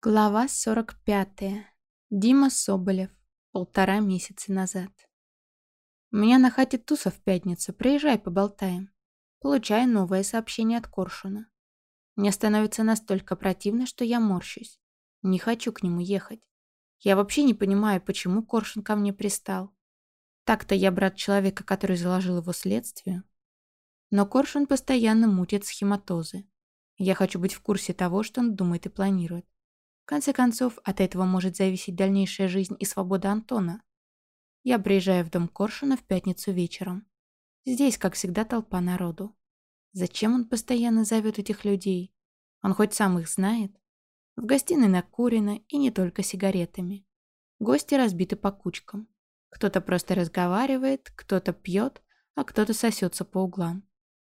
Глава 45. Дима Соболев. Полтора месяца назад. У меня на хате туса в пятницу. Приезжай, поболтаем. Получаю новое сообщение от Коршуна. Мне становится настолько противно, что я морщусь. Не хочу к нему ехать. Я вообще не понимаю, почему Коршун ко мне пристал. Так-то я брат человека, который заложил его следствию. Но Коршун постоянно мутит схематозы. Я хочу быть в курсе того, что он думает и планирует. Конце концов, от этого может зависеть дальнейшая жизнь и свобода Антона. Я приезжаю в дом Коршуна в пятницу вечером. Здесь, как всегда, толпа народу. Зачем он постоянно зовет этих людей? Он хоть сам их знает? В гостиной накурено и не только сигаретами. Гости разбиты по кучкам. Кто-то просто разговаривает, кто-то пьет, а кто-то сосется по углам.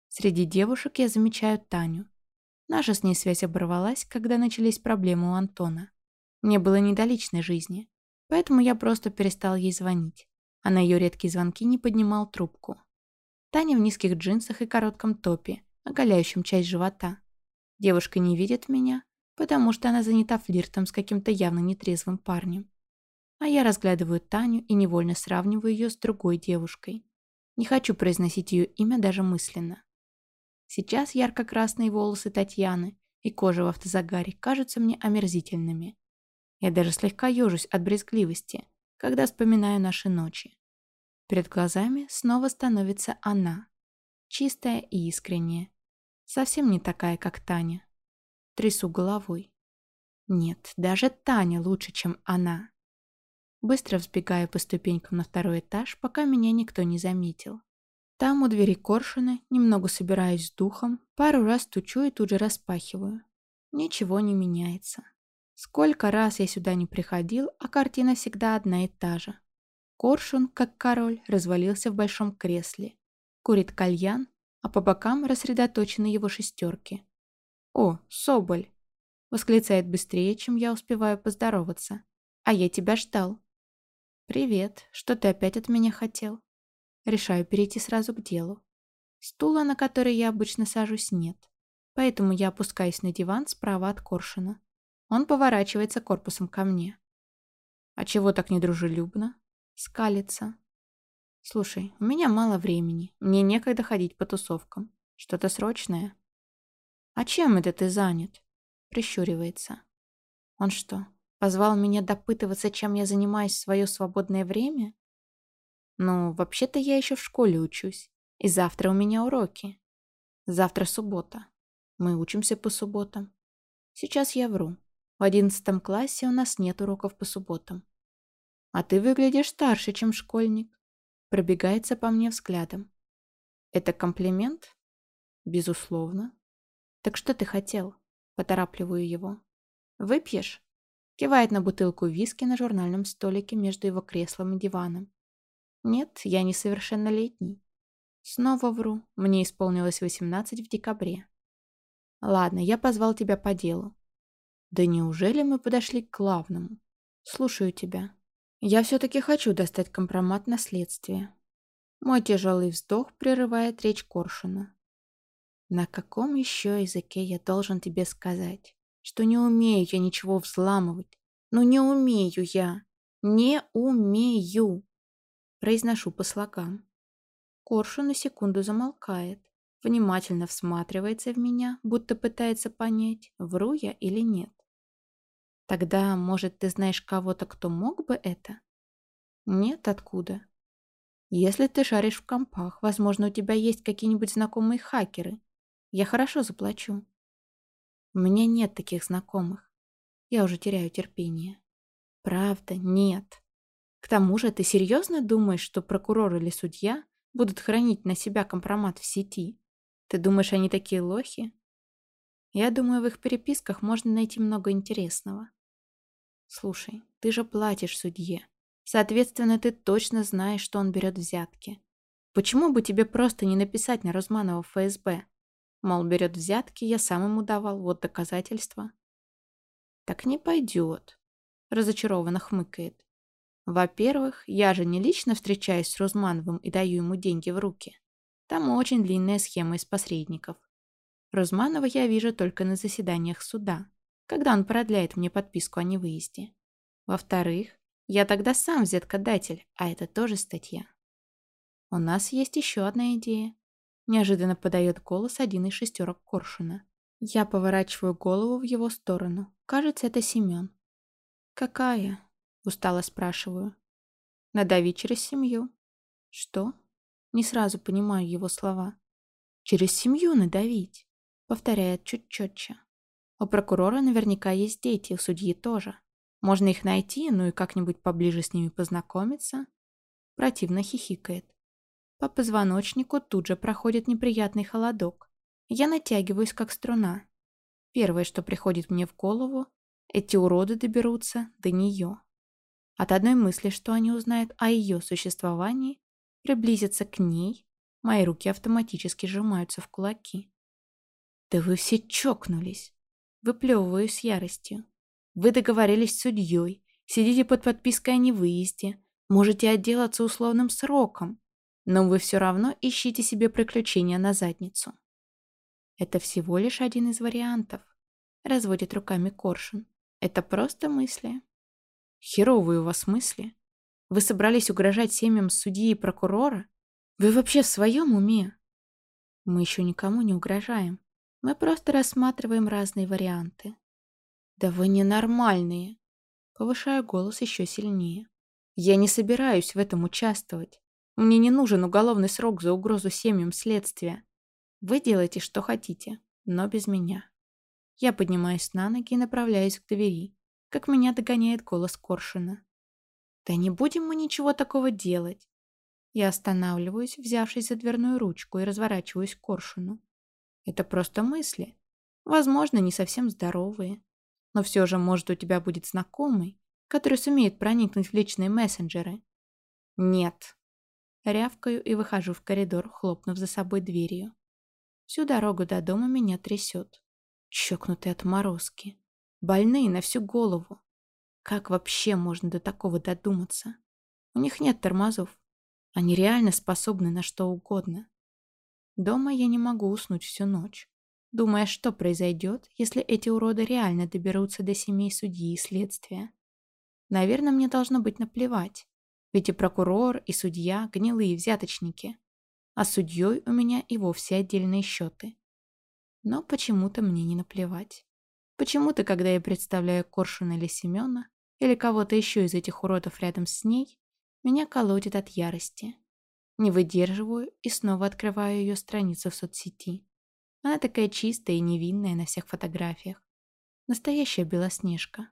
Среди девушек я замечаю Таню. Наша с ней связь оборвалась, когда начались проблемы у Антона. Мне было не до личной жизни, поэтому я просто перестал ей звонить, а на ее редкие звонки не поднимал трубку. Таня в низких джинсах и коротком топе, оголяющем часть живота. Девушка не видит меня, потому что она занята флиртом с каким-то явно нетрезвым парнем. А я разглядываю Таню и невольно сравниваю ее с другой девушкой. Не хочу произносить ее имя даже мысленно. Сейчас ярко-красные волосы Татьяны и кожа в автозагаре кажутся мне омерзительными. Я даже слегка ежусь от брезгливости, когда вспоминаю наши ночи. Перед глазами снова становится она. Чистая и искренняя. Совсем не такая, как Таня. Трясу головой. Нет, даже Таня лучше, чем она. Быстро взбегаю по ступенькам на второй этаж, пока меня никто не заметил. Там у двери коршуна, немного собираюсь с духом, пару раз стучу и тут же распахиваю. Ничего не меняется. Сколько раз я сюда не приходил, а картина всегда одна и та же. Коршун, как король, развалился в большом кресле. Курит кальян, а по бокам рассредоточены его шестерки. «О, Соболь!» — восклицает быстрее, чем я успеваю поздороваться. «А я тебя ждал». «Привет. Что ты опять от меня хотел?» Решаю перейти сразу к делу. Стула, на который я обычно сажусь, нет. Поэтому я опускаюсь на диван справа от Коршуна. Он поворачивается корпусом ко мне. «А чего так недружелюбно?» Скалится. «Слушай, у меня мало времени. Мне некогда ходить по тусовкам. Что-то срочное?» «А чем это ты занят?» Прищуривается. «Он что, позвал меня допытываться, чем я занимаюсь в свое свободное время?» Ну, вообще-то я еще в школе учусь. И завтра у меня уроки. Завтра суббота. Мы учимся по субботам. Сейчас я вру. В одиннадцатом классе у нас нет уроков по субботам. А ты выглядишь старше, чем школьник. Пробегается по мне взглядом. Это комплимент? Безусловно. Так что ты хотел? Поторапливаю его. Выпьешь? Кивает на бутылку виски на журнальном столике между его креслом и диваном. Нет, я несовершеннолетний. Снова вру. Мне исполнилось 18 в декабре. Ладно, я позвал тебя по делу. Да неужели мы подошли к главному? Слушаю тебя. Я все-таки хочу достать компромат на следствие. Мой тяжелый вздох прерывает речь Коршуна. На каком еще языке я должен тебе сказать, что не умею я ничего взламывать? Ну не умею я. Не умею. Произношу по слогам. Коршу на секунду замолкает, внимательно всматривается в меня, будто пытается понять, вру я или нет. Тогда, может, ты знаешь кого-то, кто мог бы это? Нет, откуда? Если ты шаришь в компах, возможно, у тебя есть какие-нибудь знакомые хакеры. Я хорошо заплачу. У меня нет таких знакомых. Я уже теряю терпение. Правда, нет. К тому же, ты серьезно думаешь, что прокурор или судья будут хранить на себя компромат в сети? Ты думаешь, они такие лохи? Я думаю, в их переписках можно найти много интересного. Слушай, ты же платишь судье. Соответственно, ты точно знаешь, что он берет взятки. Почему бы тебе просто не написать на Розманова ФСБ? Мол, берет взятки, я сам ему давал, вот доказательства. Так не пойдет. Разочарованно хмыкает. Во-первых, я же не лично встречаюсь с Розмановым и даю ему деньги в руки. Там очень длинная схема из посредников. Розманова я вижу только на заседаниях суда. когда он продляет мне подписку о невыезде. Во-вторых, я тогда сам взяткодатель, а это тоже статья. У нас есть еще одна идея. Неожиданно подает голос один из шестерок Коршуна. Я поворачиваю голову в его сторону. Кажется, это Семен. «Какая?» – устало спрашиваю. «Надави через семью». «Что?» Не сразу понимаю его слова. «Через семью надавить», — повторяет чуть четче. У прокурора наверняка есть дети, у судьи тоже. Можно их найти, ну и как-нибудь поближе с ними познакомиться. Противно хихикает. По позвоночнику тут же проходит неприятный холодок. Я натягиваюсь, как струна. Первое, что приходит мне в голову, эти уроды доберутся до нее. От одной мысли, что они узнают о ее существовании, приблизятся к ней, мои руки автоматически сжимаются в кулаки. «Да вы все чокнулись!» Выплевываю с яростью. «Вы договорились с судьей, сидите под подпиской о невыезде, можете отделаться условным сроком, но вы все равно ищите себе приключения на задницу». «Это всего лишь один из вариантов», — разводит руками Коршун. «Это просто мысли». «Херовые у вас мысли. Вы собрались угрожать семьям судьи и прокурора? Вы вообще в своем уме? Мы еще никому не угрожаем. Мы просто рассматриваем разные варианты. Да вы ненормальные. Повышаю голос еще сильнее. Я не собираюсь в этом участвовать. Мне не нужен уголовный срок за угрозу семьям следствия. Вы делаете, что хотите, но без меня. Я поднимаюсь на ноги и направляюсь к двери, как меня догоняет голос Коршина. Да не будем мы ничего такого делать. Я останавливаюсь, взявшись за дверную ручку и разворачиваюсь к коршуну. Это просто мысли. Возможно, не совсем здоровые. Но все же, может, у тебя будет знакомый, который сумеет проникнуть в личные мессенджеры. Нет. Рявкаю и выхожу в коридор, хлопнув за собой дверью. Всю дорогу до дома меня трясет. Чокнутые отморозки. Больные на всю голову. Как вообще можно до такого додуматься? У них нет тормозов. Они реально способны на что угодно. Дома я не могу уснуть всю ночь, думая, что произойдет, если эти уроды реально доберутся до семей судьи и следствия. Наверное, мне должно быть наплевать, ведь и прокурор, и судья – гнилые взяточники, а судьей у меня и вовсе отдельные счеты. Но почему-то мне не наплевать. Почему-то, когда я представляю Коршуна или Семена, или кого-то еще из этих уродов рядом с ней, меня колотит от ярости. Не выдерживаю и снова открываю ее страницу в соцсети. Она такая чистая и невинная на всех фотографиях. Настоящая белоснежка.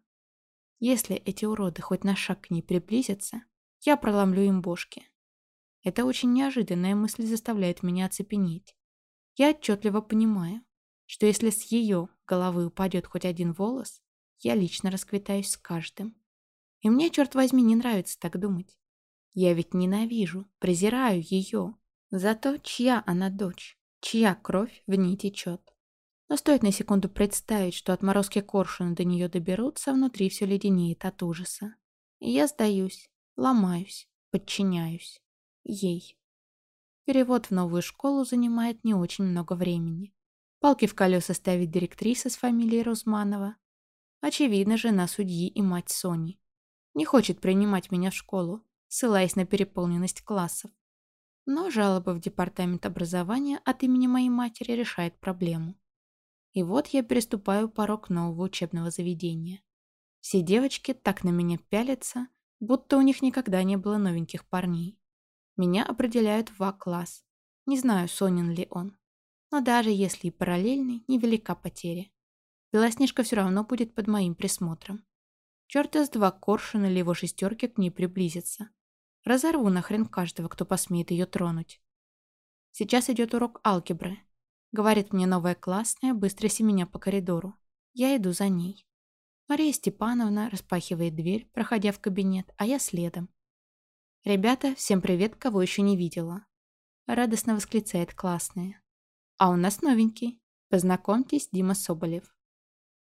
Если эти уроды хоть на шаг к ней приблизятся, я проломлю им бошки. Эта очень неожиданная мысль заставляет меня оцепенеть. Я отчетливо понимаю, что если с ее головы упадет хоть один волос, я лично расквитаюсь с каждым. И мне, черт возьми, не нравится так думать. Я ведь ненавижу, презираю ее. Зато чья она дочь, чья кровь в ней течет. Но стоит на секунду представить, что отморозки коршуна до нее доберутся, внутри все леденеет от ужаса. И я сдаюсь, ломаюсь, подчиняюсь. Ей. Перевод в новую школу занимает не очень много времени. Палки в колеса ставит директриса с фамилией Рузманова. Очевидно, жена судьи и мать Сони. Не хочет принимать меня в школу, ссылаясь на переполненность классов. Но жалоба в департамент образования от имени моей матери решает проблему. И вот я переступаю порог нового учебного заведения. Все девочки так на меня пялятся, будто у них никогда не было новеньких парней. Меня определяют в А-класс. Не знаю, Сонин ли он. Но даже если и параллельный, невелика потеря. Белоснежка все равно будет под моим присмотром. Черт из два коршуна или его шестерки к ней приблизится. Разорву нахрен каждого, кто посмеет ее тронуть. Сейчас идет урок алгебры. Говорит мне новая классная, быстро семеня по коридору. Я иду за ней. Мария Степановна распахивает дверь, проходя в кабинет, а я следом. «Ребята, всем привет, кого еще не видела!» Радостно восклицает классная. «А у нас новенький. Познакомьтесь, Дима Соболев».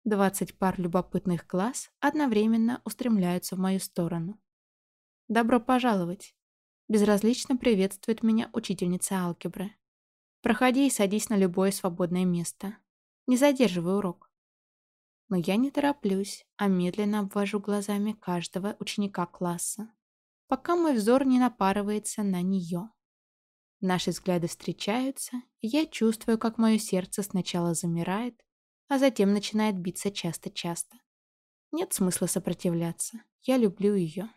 Двадцать пар любопытных глаз одновременно устремляются в мою сторону. «Добро пожаловать!» Безразлично приветствует меня учительница алгебры. «Проходи и садись на любое свободное место. Не задерживай урок». Но я не тороплюсь, а медленно обвожу глазами каждого ученика класса, пока мой взор не напарывается на нее. Наши взгляды встречаются, и я чувствую, как мое сердце сначала замирает, а затем начинает биться часто-часто. Нет смысла сопротивляться. Я люблю ее.